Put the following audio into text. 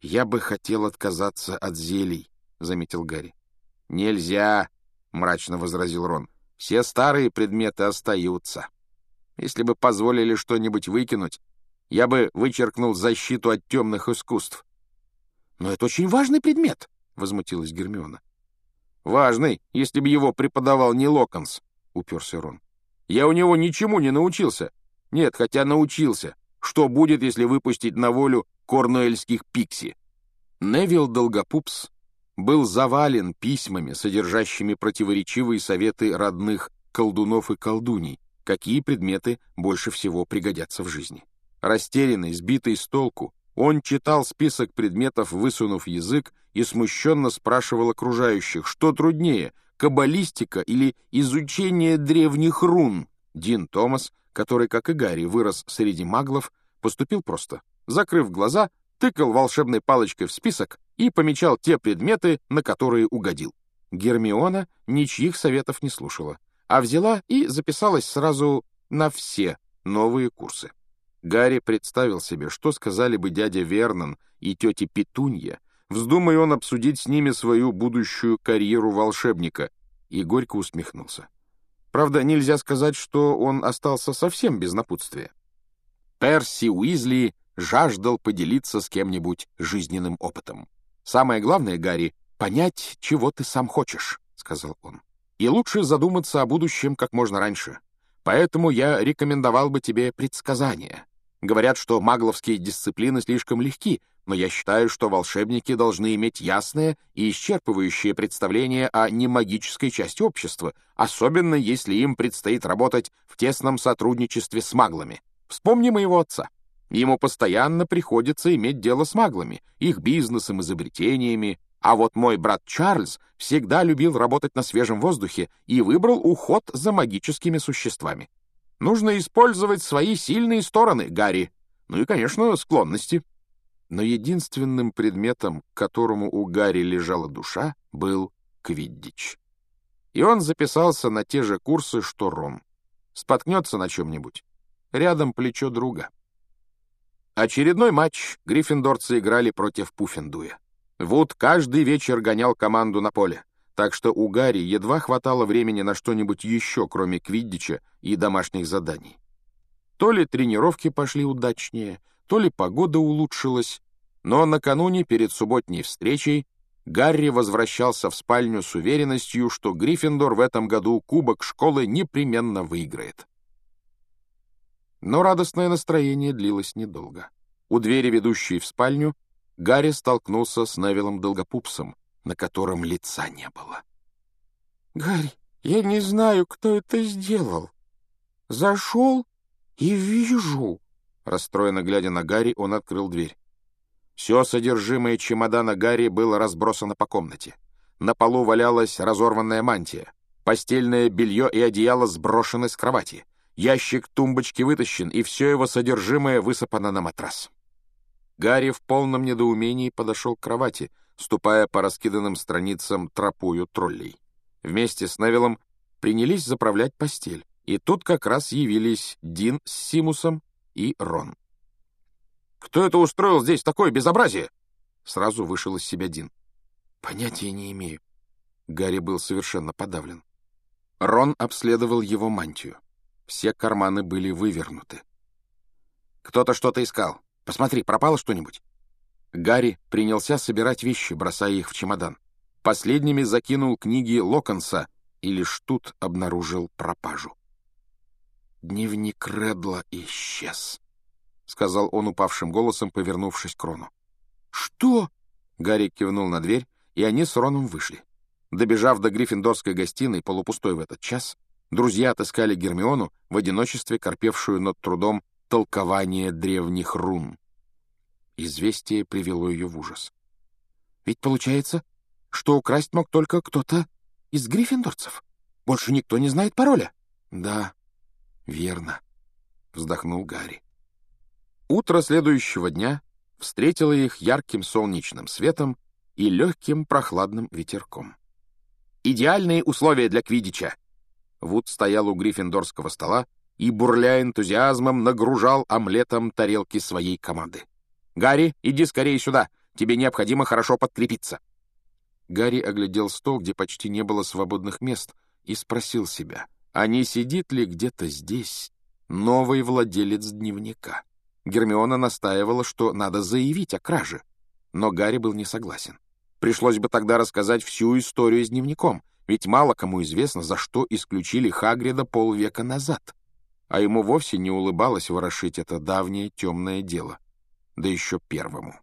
«Я бы хотел отказаться от зелий», — заметил Гарри. «Нельзя», — мрачно возразил Рон. «Все старые предметы остаются. Если бы позволили что-нибудь выкинуть, я бы вычеркнул защиту от темных искусств». «Но это очень важный предмет», — возмутилась Гермиона. «Важный, если бы его преподавал не Локонс», — уперся Рон. «Я у него ничему не научился. Нет, хотя научился. Что будет, если выпустить на волю корнуэльских пикси?» Невил Долгопупс был завален письмами, содержащими противоречивые советы родных колдунов и колдуней, какие предметы больше всего пригодятся в жизни. Растерянный, сбитый с толку, он читал список предметов, высунув язык, и смущенно спрашивал окружающих, что труднее, каббалистика или изучение древних рун. Дин Томас, который, как и Гарри, вырос среди маглов, поступил просто. Закрыв глаза, тыкал волшебной палочкой в список и помечал те предметы, на которые угодил. Гермиона ничьих советов не слушала, а взяла и записалась сразу на все новые курсы. Гарри представил себе, что сказали бы дядя Вернон и тетя Петунья, вздумая он обсудить с ними свою будущую карьеру волшебника, и горько усмехнулся. Правда, нельзя сказать, что он остался совсем без напутствия. Перси Уизли жаждал поделиться с кем-нибудь жизненным опытом. «Самое главное, Гарри, понять, чего ты сам хочешь», — сказал он. «И лучше задуматься о будущем как можно раньше. Поэтому я рекомендовал бы тебе предсказания. Говорят, что магловские дисциплины слишком легки, но я считаю, что волшебники должны иметь ясное и исчерпывающее представление о немагической части общества, особенно если им предстоит работать в тесном сотрудничестве с маглами. Вспомни моего отца. Ему постоянно приходится иметь дело с маглами, их бизнесом, изобретениями, а вот мой брат Чарльз всегда любил работать на свежем воздухе и выбрал уход за магическими существами. Нужно использовать свои сильные стороны, Гарри. Ну и, конечно, склонности. Но единственным предметом, к которому у Гарри лежала душа, был квиддич. И он записался на те же курсы, что Рон. Споткнется на чем-нибудь. Рядом плечо друга. Очередной матч гриффиндорцы играли против Пуффендуя. Вуд каждый вечер гонял команду на поле так что у Гарри едва хватало времени на что-нибудь еще, кроме квиддича и домашних заданий. То ли тренировки пошли удачнее, то ли погода улучшилась, но накануне перед субботней встречей Гарри возвращался в спальню с уверенностью, что Гриффиндор в этом году кубок школы непременно выиграет. Но радостное настроение длилось недолго. У двери, ведущей в спальню, Гарри столкнулся с Невилом Долгопупсом, на котором лица не было. «Гарри, я не знаю, кто это сделал. Зашел и вижу...» Расстроенно глядя на Гарри, он открыл дверь. Все содержимое чемодана Гарри было разбросано по комнате. На полу валялась разорванная мантия. Постельное белье и одеяло сброшены с кровати. Ящик тумбочки вытащен, и все его содержимое высыпано на матрас. Гарри в полном недоумении подошел к кровати — ступая по раскиданным страницам тропою троллей. Вместе с Невилом принялись заправлять постель, и тут как раз явились Дин с Симусом и Рон. «Кто это устроил здесь такое безобразие?» Сразу вышел из себя Дин. «Понятия не имею». Гарри был совершенно подавлен. Рон обследовал его мантию. Все карманы были вывернуты. «Кто-то что-то искал. Посмотри, пропало что-нибудь?» Гарри принялся собирать вещи, бросая их в чемодан. Последними закинул книги Локонса и лишь тут обнаружил пропажу. «Дневник Редла исчез», — сказал он упавшим голосом, повернувшись к Рону. «Что?» — Гарри кивнул на дверь, и они с Роном вышли. Добежав до гриффиндорской гостиной, полупустой в этот час, друзья отыскали Гермиону, в одиночестве корпевшую над трудом толкование древних рун. Известие привело ее в ужас. Ведь получается, что украсть мог только кто-то из гриффиндорцев. Больше никто не знает пароля. Да, верно, вздохнул Гарри. Утро следующего дня встретило их ярким солнечным светом и легким прохладным ветерком. «Идеальные условия для Квидича!» Вуд стоял у гриффиндорского стола и, бурля энтузиазмом, нагружал омлетом тарелки своей команды. «Гарри, иди скорее сюда. Тебе необходимо хорошо подкрепиться». Гарри оглядел стол, где почти не было свободных мест, и спросил себя, а не сидит ли где-то здесь новый владелец дневника. Гермиона настаивала, что надо заявить о краже, но Гарри был не согласен. Пришлось бы тогда рассказать всю историю с дневником, ведь мало кому известно, за что исключили Хагрида полвека назад. А ему вовсе не улыбалось ворошить это давнее темное дело, да еще первому.